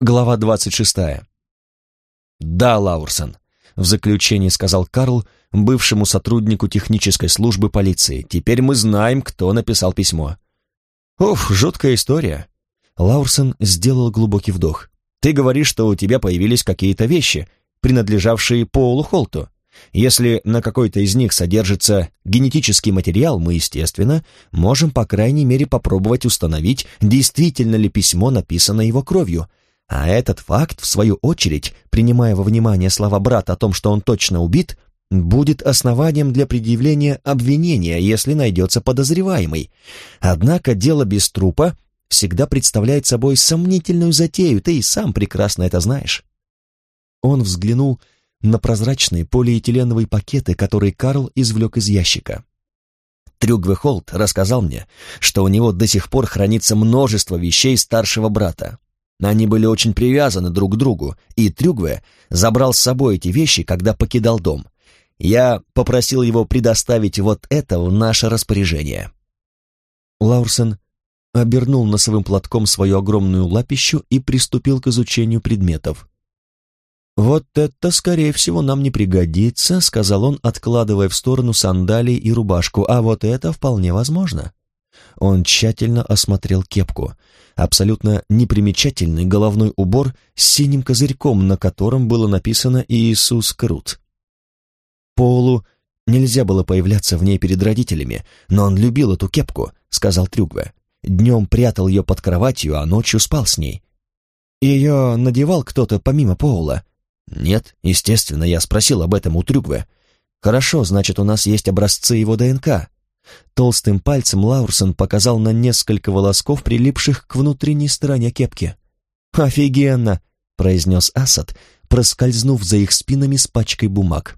Глава двадцать шестая. «Да, Лаурсон», — в заключении сказал Карл бывшему сотруднику технической службы полиции. «Теперь мы знаем, кто написал письмо». «Уф, жуткая история». Лаурсон сделал глубокий вдох. «Ты говоришь, что у тебя появились какие-то вещи, принадлежавшие Полу Холту. Если на какой-то из них содержится генетический материал, мы, естественно, можем, по крайней мере, попробовать установить, действительно ли письмо написано его кровью. А этот факт, в свою очередь, принимая во внимание слова брата о том, что он точно убит, будет основанием для предъявления обвинения, если найдется подозреваемый. Однако дело без трупа всегда представляет собой сомнительную затею, ты и сам прекрасно это знаешь. Он взглянул на прозрачные полиэтиленовые пакеты, которые Карл извлек из ящика. Трюгве Холт рассказал мне, что у него до сих пор хранится множество вещей старшего брата. Они были очень привязаны друг к другу, и Трюгве забрал с собой эти вещи, когда покидал дом. Я попросил его предоставить вот это в наше распоряжение. Лаурсон обернул носовым платком свою огромную лапищу и приступил к изучению предметов. «Вот это, скорее всего, нам не пригодится», — сказал он, откладывая в сторону сандалии и рубашку, «а вот это вполне возможно». Он тщательно осмотрел кепку. Абсолютно непримечательный головной убор с синим козырьком, на котором было написано «Иисус Крут». Полу нельзя было появляться в ней перед родителями, но он любил эту кепку, сказал Трюгве. Днем прятал ее под кроватью, а ночью спал с ней. Ее надевал кто-то помимо Поула? Нет, естественно, я спросил об этом у Трюгве. Хорошо, значит, у нас есть образцы его ДНК. Толстым пальцем Лаурсон показал на несколько волосков, прилипших к внутренней стороне кепки. «Офигенно!» — произнес Асад, проскользнув за их спинами с пачкой бумаг.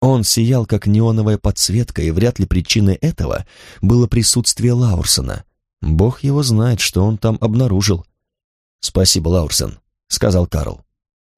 Он сиял, как неоновая подсветка, и вряд ли причиной этого было присутствие Лаурсона. Бог его знает, что он там обнаружил. «Спасибо, Лаурсон», — сказал Карл.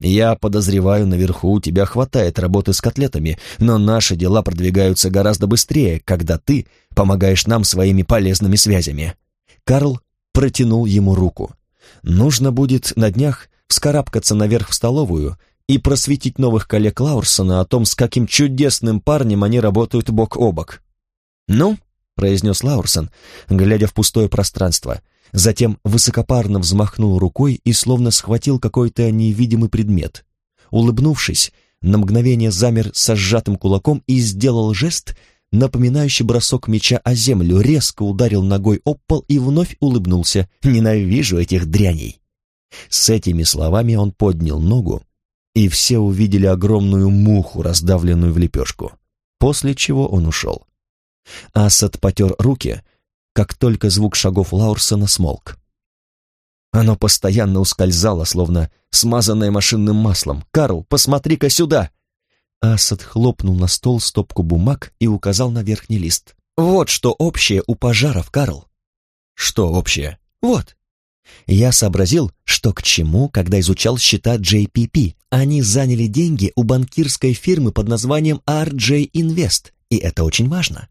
«Я подозреваю, наверху у тебя хватает работы с котлетами, но наши дела продвигаются гораздо быстрее, когда ты помогаешь нам своими полезными связями». Карл протянул ему руку. «Нужно будет на днях вскарабкаться наверх в столовую и просветить новых коллег Лаурсона о том, с каким чудесным парнем они работают бок о бок. «Ну», — произнес Лаурсон, глядя в пустое пространство, затем высокопарно взмахнул рукой и словно схватил какой-то невидимый предмет. Улыбнувшись, на мгновение замер со сжатым кулаком и сделал жест, напоминающий бросок меча о землю, резко ударил ногой об пол и вновь улыбнулся. «Ненавижу этих дряней!» С этими словами он поднял ногу, и все увидели огромную муху, раздавленную в лепешку, после чего он ушел. Асад потер руки, как только звук шагов Лаурсона смолк. Оно постоянно ускользало, словно смазанное машинным маслом. «Карл, посмотри-ка сюда!» Асад хлопнул на стол стопку бумаг и указал на верхний лист. «Вот что общее у пожаров, Карл!» «Что общее?» «Вот, я сообразил, что к чему, когда изучал счета JPP. Они заняли деньги у банкирской фирмы под названием RJ Invest, и это очень важно.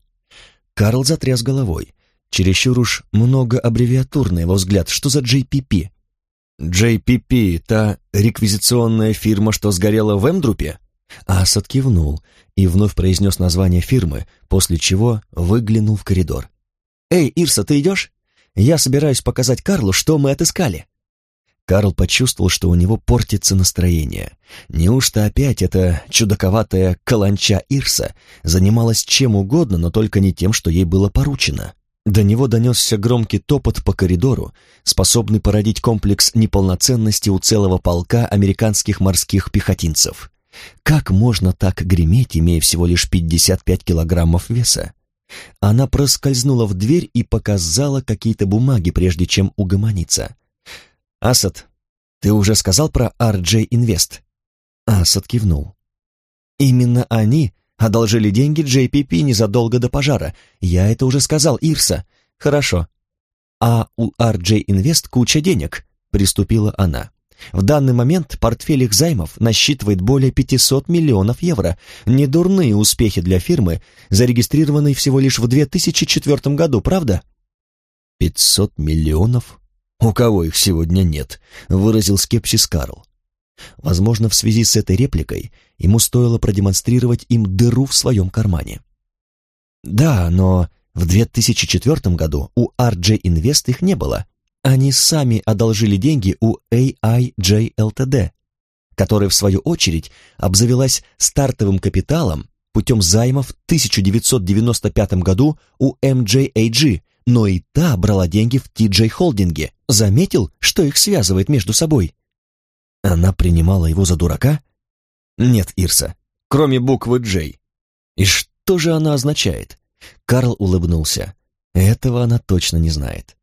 Карл затряс головой. Чересчур уж много аббревиатур на его взгляд. Что за JPP? JPP — та реквизиционная фирма, что сгорела в Эмдрупе? Асад кивнул и вновь произнес название фирмы, после чего выглянул в коридор. «Эй, Ирса, ты идешь?» Я собираюсь показать Карлу, что мы отыскали». Карл почувствовал, что у него портится настроение. Неужто опять эта чудаковатая каланча Ирса занималась чем угодно, но только не тем, что ей было поручено? До него донесся громкий топот по коридору, способный породить комплекс неполноценности у целого полка американских морских пехотинцев. Как можно так греметь, имея всего лишь 55 килограммов веса? Она проскользнула в дверь и показала какие-то бумаги, прежде чем угомониться. «Асад, ты уже сказал про RJ Invest?» Асад кивнул. «Именно они одолжили деньги JPP незадолго до пожара. Я это уже сказал, Ирса. Хорошо. А у RJ Invest куча денег», — приступила она. В данный момент портфель их займов насчитывает более 500 миллионов евро. Недурные успехи для фирмы, зарегистрированной всего лишь в 2004 году, правда? 500 миллионов? «У кого их сегодня нет?» — выразил скепсис Карл. Возможно, в связи с этой репликой ему стоило продемонстрировать им дыру в своем кармане. Да, но в 2004 году у RJ Invest их не было. Они сами одолжили деньги у AIJ Ltd, которая, в свою очередь, обзавелась стартовым капиталом путем займа в 1995 году у MJAG, но и та брала деньги в TJ Холдинге. Заметил, что их связывает между собой? Она принимала его за дурака? Нет, Ирса, кроме буквы «Джей». И что же она означает? Карл улыбнулся. Этого она точно не знает.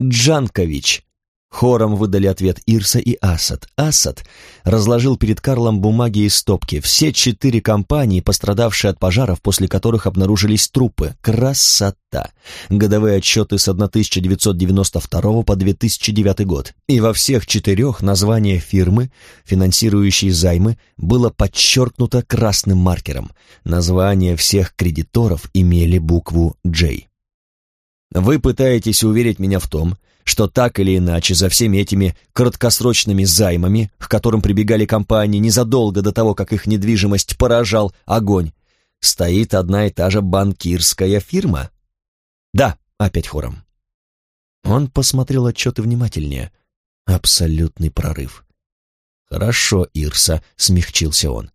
«Джанкович», Хором выдали ответ Ирса и Асад. Асад разложил перед Карлом бумаги и стопки. Все четыре компании, пострадавшие от пожаров, после которых обнаружились трупы. Красота! Годовые отчеты с 1992 по 2009 год. И во всех четырех название фирмы, финансирующей займы, было подчеркнуто красным маркером. Названия всех кредиторов имели букву «J». Вы пытаетесь уверить меня в том, что так или иначе за всеми этими краткосрочными займами, к которым прибегали компании незадолго до того, как их недвижимость поражал огонь, стоит одна и та же банкирская фирма? Да, опять хором. Он посмотрел отчеты внимательнее. Абсолютный прорыв. «Хорошо, Ирса», — смягчился он.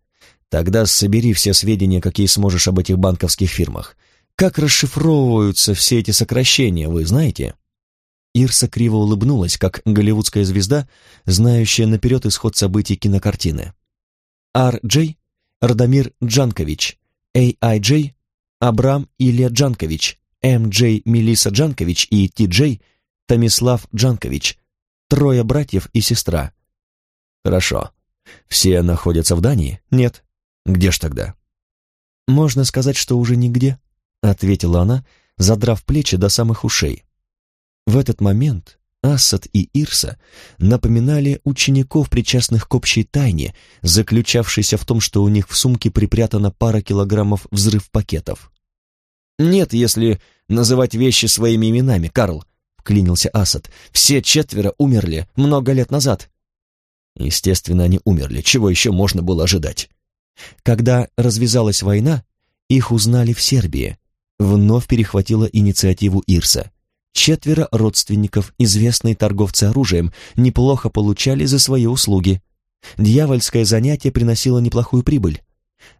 «Тогда собери все сведения, какие сможешь об этих банковских фирмах. Как расшифровываются все эти сокращения, вы знаете?» Ирса криво улыбнулась, как голливудская звезда, знающая наперед исход событий кинокартины. Ар Джей — Радомир Джанкович, Эй Ай Джей — Абрам Илья Джанкович, М Джей Мелиса Джанкович и Ти Джей — Томислав Джанкович, трое братьев и сестра. Хорошо. Все находятся в Дании? Нет. Где ж тогда? Можно сказать, что уже нигде, ответила она, задрав плечи до самых ушей. В этот момент Асад и Ирса напоминали учеников, причастных к общей тайне, заключавшейся в том, что у них в сумке припрятана пара килограммов взрыв-пакетов. «Нет, если называть вещи своими именами, Карл», — вклинился Асад. «Все четверо умерли много лет назад». Естественно, они умерли. Чего еще можно было ожидать? Когда развязалась война, их узнали в Сербии. Вновь перехватила инициативу Ирса. Четверо родственников, известные торговцы оружием, неплохо получали за свои услуги. Дьявольское занятие приносило неплохую прибыль.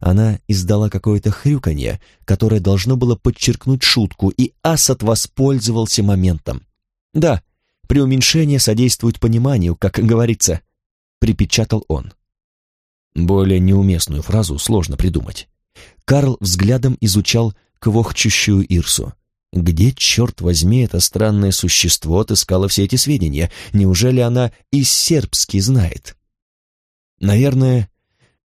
Она издала какое-то хрюканье, которое должно было подчеркнуть шутку, и Асад воспользовался моментом. «Да, преуменьшение содействует пониманию, как говорится», — припечатал он. Более неуместную фразу сложно придумать. Карл взглядом изучал квохчущую Ирсу. Где, черт возьми, это странное существо отыскало все эти сведения? Неужели она и сербский знает? Наверное,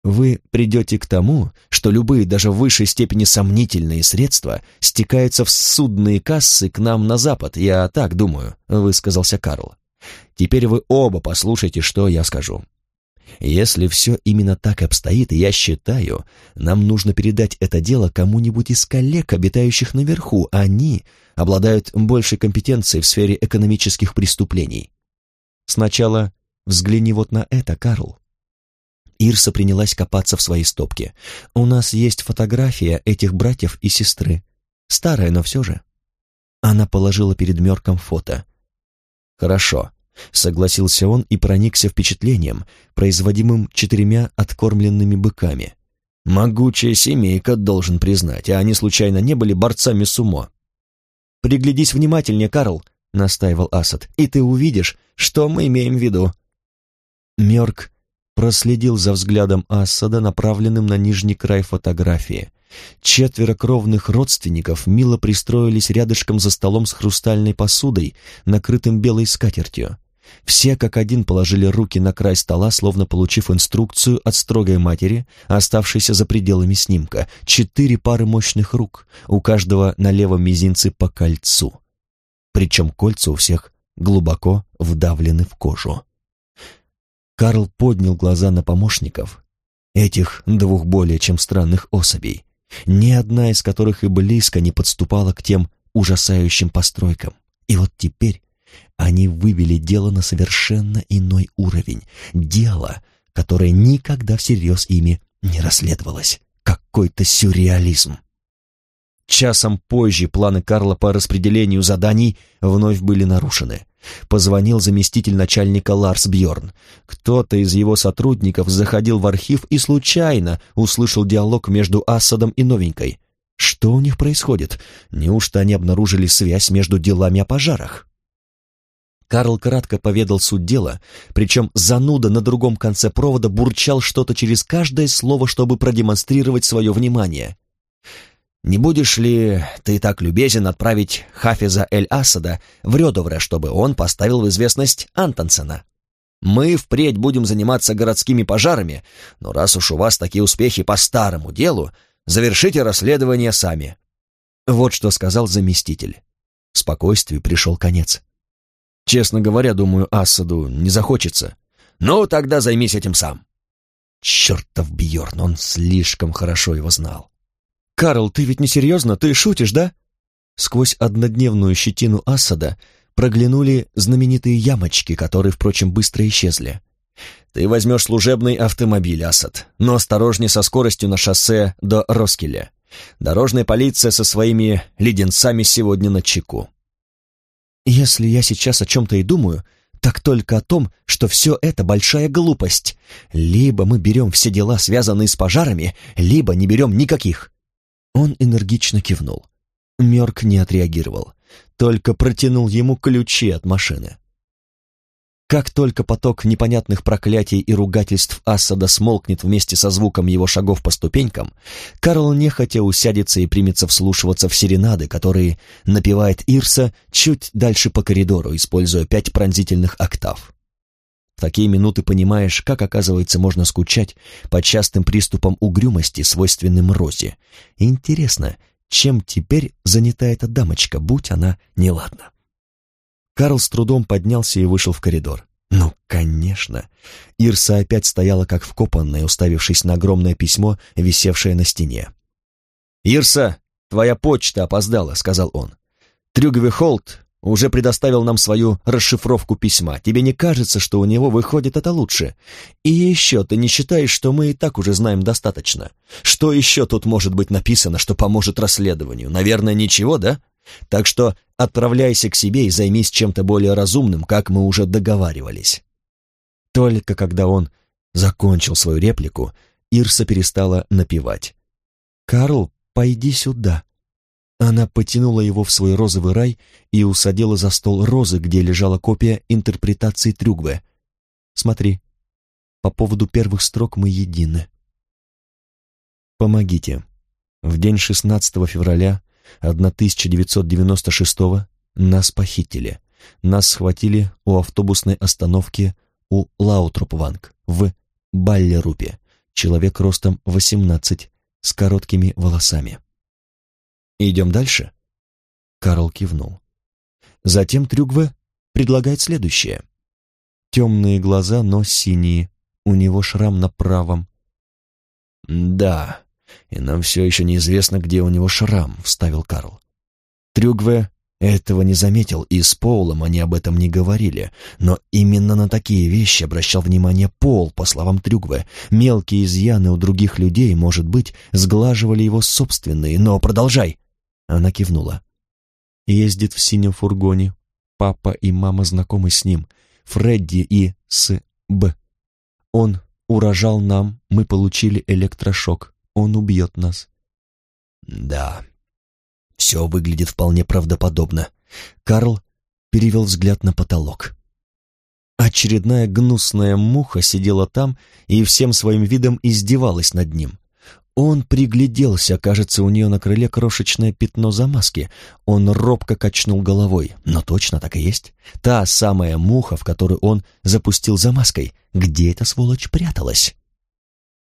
вы придете к тому, что любые даже в высшей степени сомнительные средства стекаются в судные кассы к нам на запад, я так думаю, высказался Карл. Теперь вы оба послушайте, что я скажу. Если все именно так обстоит, я считаю, нам нужно передать это дело кому-нибудь из коллег, обитающих наверху. Они обладают большей компетенцией в сфере экономических преступлений. Сначала взгляни вот на это, Карл. Ирса принялась копаться в своей стопке. У нас есть фотография этих братьев и сестры. Старая, но все же. Она положила перед Мерком фото. Хорошо. Согласился он и проникся впечатлением, производимым четырьмя откормленными быками. Могучая семейка, должен признать, а они случайно не были борцами с умо. «Приглядись внимательнее, Карл», — настаивал Асад, — «и ты увидишь, что мы имеем в виду». Мёрк проследил за взглядом Асада, направленным на нижний край фотографии. Четверо кровных родственников мило пристроились рядышком за столом с хрустальной посудой, накрытым белой скатертью. Все как один положили руки на край стола, словно получив инструкцию от строгой матери, оставшейся за пределами снимка. Четыре пары мощных рук, у каждого на левом мизинце по кольцу. Причем кольца у всех глубоко вдавлены в кожу. Карл поднял глаза на помощников, этих двух более чем странных особей, ни одна из которых и близко не подступала к тем ужасающим постройкам. И вот теперь Они вывели дело на совершенно иной уровень. Дело, которое никогда всерьез ими не расследовалось. Какой-то сюрреализм. Часом позже планы Карла по распределению заданий вновь были нарушены. Позвонил заместитель начальника Ларс Бьорн. Кто-то из его сотрудников заходил в архив и случайно услышал диалог между Асадом и Новенькой. Что у них происходит? Неужто они обнаружили связь между делами о пожарах? Карл кратко поведал суть дела, причем зануда на другом конце провода бурчал что-то через каждое слово, чтобы продемонстрировать свое внимание. «Не будешь ли ты так любезен отправить Хафиза Эль-Асада в Рёдовре, чтобы он поставил в известность Антонсена? Мы впредь будем заниматься городскими пожарами, но раз уж у вас такие успехи по старому делу, завершите расследование сами». Вот что сказал заместитель. Спокойствию пришел конец. Честно говоря, думаю, Асаду не захочется. Ну, тогда займись этим сам. Чертов Бьорн, он слишком хорошо его знал. «Карл, ты ведь не серьезно? Ты шутишь, да?» Сквозь однодневную щетину Асада проглянули знаменитые ямочки, которые, впрочем, быстро исчезли. «Ты возьмешь служебный автомобиль, Асад, но осторожней со скоростью на шоссе до Роскеля. Дорожная полиция со своими леденцами сегодня на чеку. Если я сейчас о чем-то и думаю, так только о том, что все это большая глупость. Либо мы берем все дела, связанные с пожарами, либо не берем никаких. Он энергично кивнул. Мерк не отреагировал, только протянул ему ключи от машины. Как только поток непонятных проклятий и ругательств Асада смолкнет вместе со звуком его шагов по ступенькам, Карл нехотя усядется и примется вслушиваться в серенады, которые напевает Ирса чуть дальше по коридору, используя пять пронзительных октав. В такие минуты понимаешь, как, оказывается, можно скучать по частым приступам угрюмости, свойственным Розе. Интересно, чем теперь занята эта дамочка, будь она неладна. Карл с трудом поднялся и вышел в коридор. Ну, конечно. Ирса опять стояла как вкопанная, уставившись на огромное письмо, висевшее на стене. «Ирса, твоя почта опоздала», — сказал он. «Трюгове Холт уже предоставил нам свою расшифровку письма. Тебе не кажется, что у него выходит это лучше? И еще ты не считаешь, что мы и так уже знаем достаточно? Что еще тут может быть написано, что поможет расследованию? Наверное, ничего, да? Так что отправляйся к себе и займись чем-то более разумным, как мы уже договаривались». Только когда он закончил свою реплику, Ирса перестала напевать. «Карл, пойди сюда». Она потянула его в свой розовый рай и усадила за стол розы, где лежала копия интерпретации Трюгве. «Смотри, по поводу первых строк мы едины». «Помогите. В день 16 февраля 1996 нас похитили. Нас схватили у автобусной остановки у Лаутропванг в Баллерупе. Человек ростом 18, с короткими волосами. «Идем дальше?» Карл кивнул. Затем Трюгве предлагает следующее. Темные глаза, но синие. У него шрам на правом. «Да, и нам все еще неизвестно, где у него шрам», — вставил Карл. Трюгве этого не заметил, и с Полом они об этом не говорили, но именно на такие вещи обращал внимание Пол, по словам Трюгве. Мелкие изъяны у других людей, может быть, сглаживали его собственные, но продолжай. Она кивнула. Ездит в синем фургоне. Папа и мама знакомы с ним. Фредди и с Б. Он урожал нам, мы получили электрошок. Он убьет нас. Да, все выглядит вполне правдоподобно. Карл перевел взгляд на потолок. Очередная гнусная муха сидела там и всем своим видом издевалась над ним. Он пригляделся, кажется, у нее на крыле крошечное пятно замазки. Он робко качнул головой. Но точно так и есть. Та самая муха, в которую он запустил замазкой. Где эта сволочь пряталась?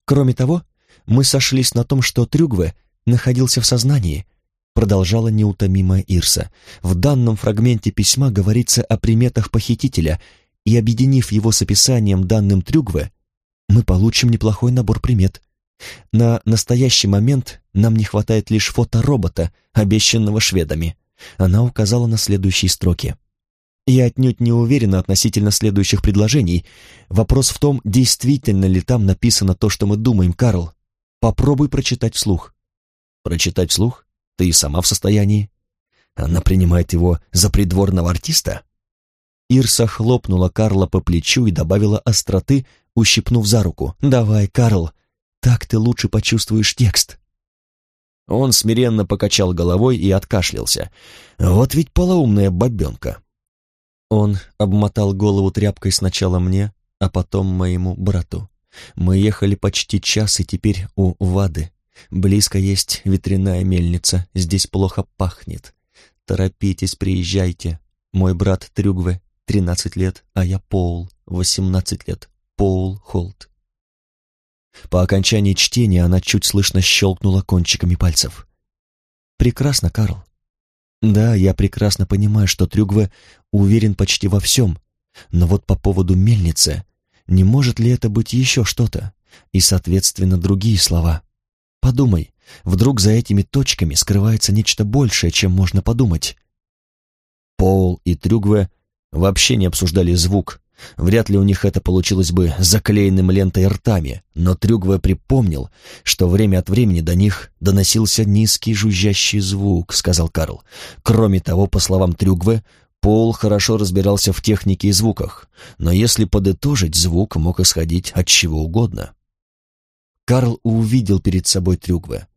Кроме того, мы сошлись на том, что Трюгве находился в сознании, продолжала неутомимая Ирса. В данном фрагменте письма говорится о приметах похитителя, и объединив его с описанием данным Трюгве, мы получим неплохой набор примет. На настоящий момент нам не хватает лишь фоторобота, обещанного шведами. Она указала на следующие строки. Я отнюдь не уверена относительно следующих предложений. Вопрос в том, действительно ли там написано то, что мы думаем, Карл. Попробуй прочитать вслух. Прочитать вслух? Ты и сама в состоянии. Она принимает его за придворного артиста? Ирса хлопнула Карла по плечу и добавила остроты, ущипнув за руку. «Давай, Карл, так ты лучше почувствуешь текст». Он смиренно покачал головой и откашлялся. «Вот ведь полоумная бабенка». Он обмотал голову тряпкой сначала мне, а потом моему брату. Мы ехали почти час, и теперь у Вады. Близко есть ветряная мельница, здесь плохо пахнет. Торопитесь, приезжайте. Мой брат Трюгве, тринадцать лет, а я Пол, восемнадцать лет. Пол Холт. По окончании чтения она чуть слышно щелкнула кончиками пальцев. «Прекрасно, Карл. Да, я прекрасно понимаю, что Трюгве уверен почти во всем, но вот по поводу мельницы, не может ли это быть еще что-то? И, соответственно, другие слова. Подумай, вдруг за этими точками скрывается нечто большее, чем можно подумать. Пол и Трюгве вообще не обсуждали звук, Вряд ли у них это получилось бы заклеенным лентой ртами, но Трюгве припомнил, что время от времени до них доносился низкий жужжащий звук, сказал Карл. Кроме того, по словам Трюгве, Пол хорошо разбирался в технике и звуках, но если подытожить, звук мог исходить от чего угодно. Карл увидел перед собой Трюгве.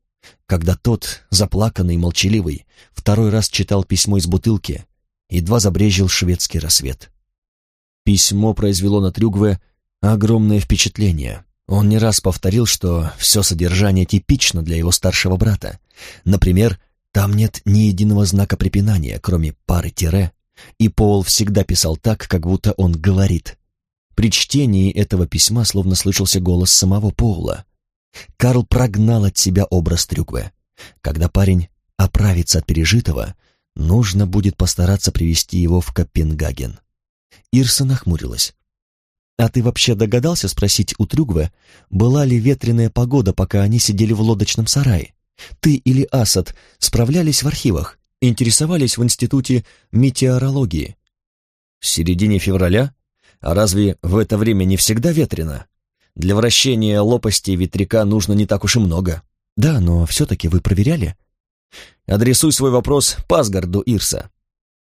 Когда тот, заплаканный и молчаливый, второй раз читал письмо из бутылки, едва забрежил шведский рассвет. Письмо произвело на Трюгве огромное впечатление. Он не раз повторил, что все содержание типично для его старшего брата. Например, там нет ни единого знака препинания, кроме пары тире, и Пол всегда писал так, как будто он говорит. При чтении этого письма словно слышался голос самого Поула. Карл прогнал от себя образ Трюгве. Когда парень оправится от пережитого, нужно будет постараться привести его в Копенгаген. Ирса нахмурилась. «А ты вообще догадался спросить у Трюгве, была ли ветреная погода, пока они сидели в лодочном сарае? Ты или Асад справлялись в архивах, интересовались в институте метеорологии?» «В середине февраля? А разве в это время не всегда ветрено? Для вращения лопастей ветряка нужно не так уж и много». «Да, но все-таки вы проверяли?» «Адресуй свой вопрос Пасгарду, Ирса.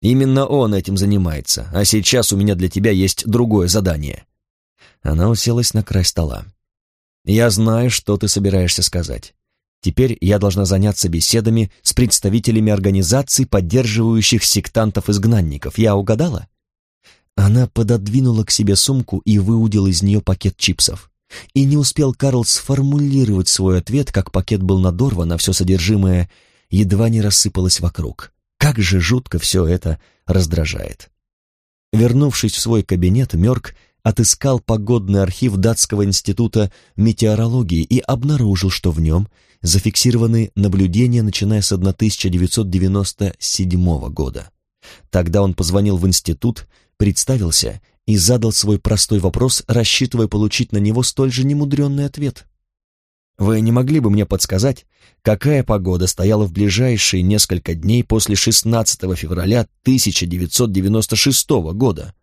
Именно он этим занимается, а сейчас у меня для тебя есть другое задание». Она уселась на край стола. «Я знаю, что ты собираешься сказать. Теперь я должна заняться беседами с представителями организаций, поддерживающих сектантов-изгнанников. Я угадала?» Она пододвинула к себе сумку и выудила из нее пакет чипсов. И не успел Карл сформулировать свой ответ, как пакет был надорван, а все содержимое едва не рассыпалось вокруг. Как же жутко все это раздражает. Вернувшись в свой кабинет, Мёрк отыскал погодный архив Датского института метеорологии и обнаружил, что в нем зафиксированы наблюдения, начиная с 1997 года. Тогда он позвонил в институт, представился и задал свой простой вопрос, рассчитывая получить на него столь же немудренный ответ. Вы не могли бы мне подсказать, какая погода стояла в ближайшие несколько дней после 16 февраля 1996 года?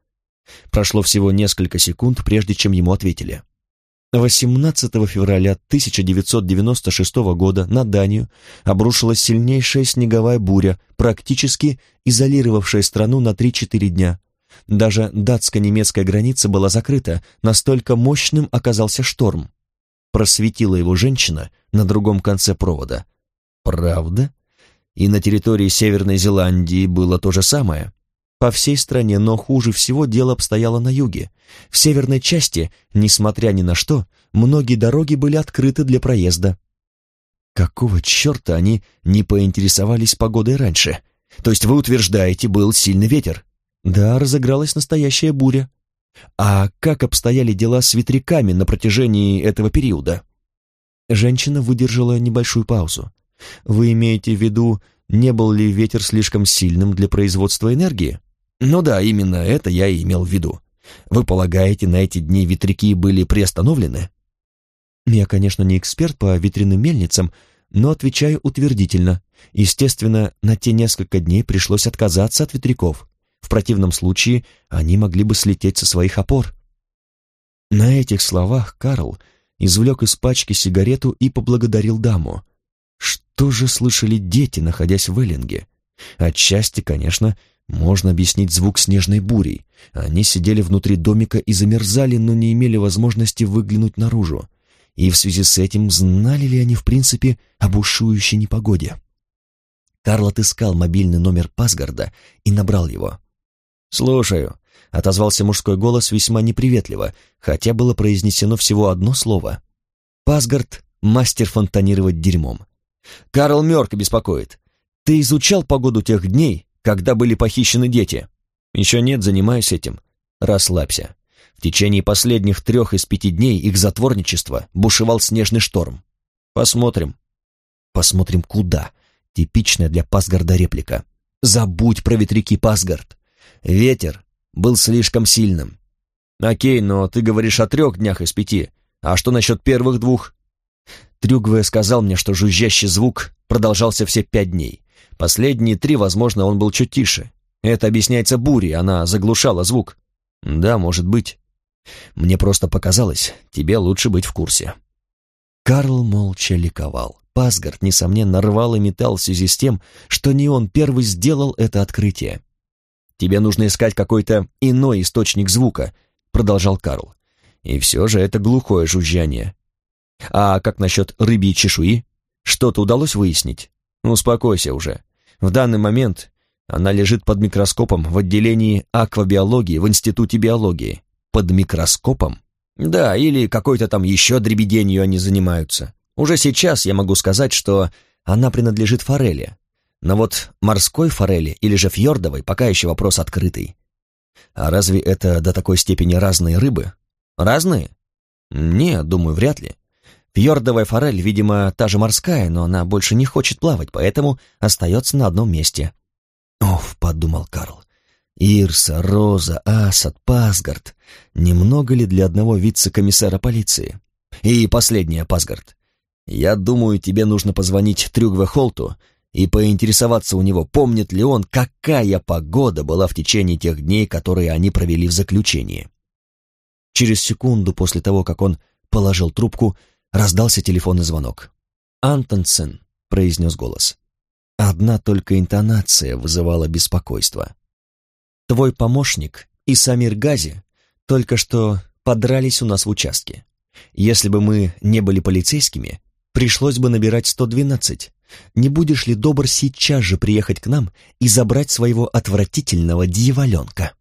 Прошло всего несколько секунд, прежде чем ему ответили. 18 февраля 1996 года на Данию обрушилась сильнейшая снеговая буря, практически изолировавшая страну на 3-4 дня. Даже датско-немецкая граница была закрыта, настолько мощным оказался шторм просветила его женщина на другом конце провода. Правда? И на территории Северной Зеландии было то же самое. По всей стране, но хуже всего дело обстояло на юге. В северной части, несмотря ни на что, многие дороги были открыты для проезда. Какого черта они не поинтересовались погодой раньше? То есть вы утверждаете, был сильный ветер? Да, разыгралась настоящая буря. А как обстояли дела с ветряками на протяжении этого периода? Женщина выдержала небольшую паузу. Вы имеете в виду, не был ли ветер слишком сильным для производства энергии? Ну да, именно это я и имел в виду. Вы полагаете, на эти дни ветряки были приостановлены? Я, конечно, не эксперт по ветряным мельницам, но отвечаю утвердительно. Естественно, на те несколько дней пришлось отказаться от ветряков. В противном случае они могли бы слететь со своих опор. На этих словах Карл извлек из пачки сигарету и поблагодарил даму. Что же слышали дети, находясь в Эллинге? Отчасти, конечно, можно объяснить звук снежной бури. Они сидели внутри домика и замерзали, но не имели возможности выглянуть наружу. И в связи с этим знали ли они в принципе об ушующей непогоде? Карл отыскал мобильный номер Пасгарда и набрал его. «Слушаю», — отозвался мужской голос весьма неприветливо, хотя было произнесено всего одно слово. «Пасгард — мастер фонтанировать дерьмом. Карл Мёрк беспокоит. Ты изучал погоду тех дней, когда были похищены дети? Еще нет, занимаюсь этим. Расслабься. В течение последних трех из пяти дней их затворничества бушевал снежный шторм. Посмотрим. Посмотрим куда. Типичная для Пасгарда реплика. Забудь про ветряки, Пасгард. Ветер был слишком сильным. Окей, но ты говоришь о трех днях из пяти. А что насчет первых двух? Трюгве сказал мне, что жужжащий звук продолжался все пять дней. Последние три, возможно, он был чуть тише. Это объясняется бурей, она заглушала звук. Да, может быть. Мне просто показалось, тебе лучше быть в курсе. Карл молча ликовал. Пасгард, несомненно, рвал и метал в связи с тем, что не он первый сделал это открытие. «Тебе нужно искать какой-то иной источник звука», — продолжал Карл. «И все же это глухое жужжание. А как насчет рыбьей чешуи? Что-то удалось выяснить? Успокойся уже. В данный момент она лежит под микроскопом в отделении аквабиологии в Институте биологии. Под микроскопом? Да, или какой-то там еще дребеденью они занимаются. Уже сейчас я могу сказать, что она принадлежит форели. Но вот морской форели или же фьордовой пока еще вопрос открытый. А разве это до такой степени разные рыбы? Разные? Не, думаю, вряд ли. Фьордовая форель, видимо, та же морская, но она больше не хочет плавать, поэтому остается на одном месте. «Оф», — подумал Карл, — «Ирса, Роза, Асад, Пасгард. Немного ли для одного вице-комиссара полиции?» «И последнее, Пасгард. Я думаю, тебе нужно позвонить Трюгве Холту и поинтересоваться у него, помнит ли он, какая погода была в течение тех дней, которые они провели в заключении». Через секунду после того, как он положил трубку, Раздался телефонный звонок. «Антонсен», — произнес голос. Одна только интонация вызывала беспокойство. «Твой помощник и Самир Гази только что подрались у нас в участке. Если бы мы не были полицейскими, пришлось бы набирать 112. Не будешь ли добр сейчас же приехать к нам и забрать своего отвратительного дьяволенка?»